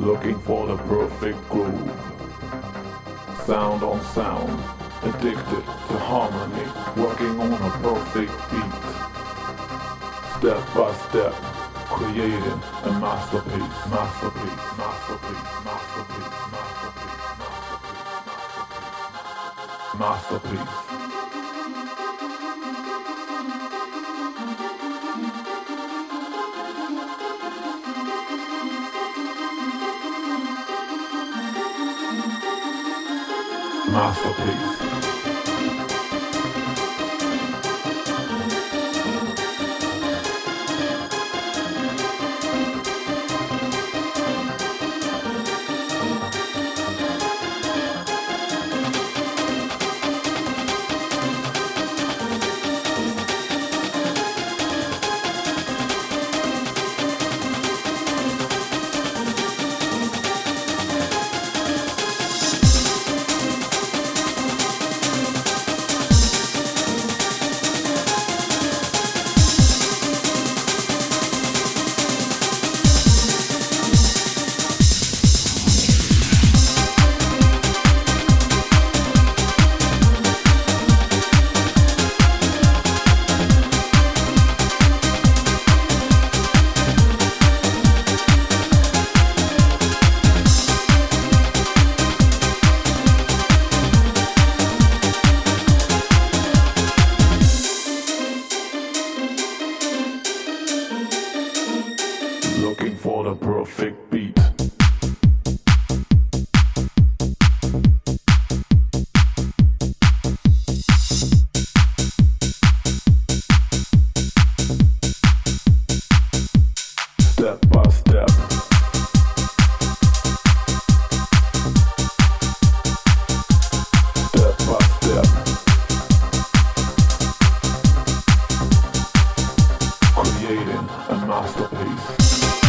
looking for the perfect groove. Sound on sound, addicted to harmony, working on a perfect beat. Step by step, creating a masterpiece, masterpiece, masterpiece, masterpiece, masterpiece, masterpiece. masterpiece. Masterpiece. Looking for the perfect beat. Step by step. space.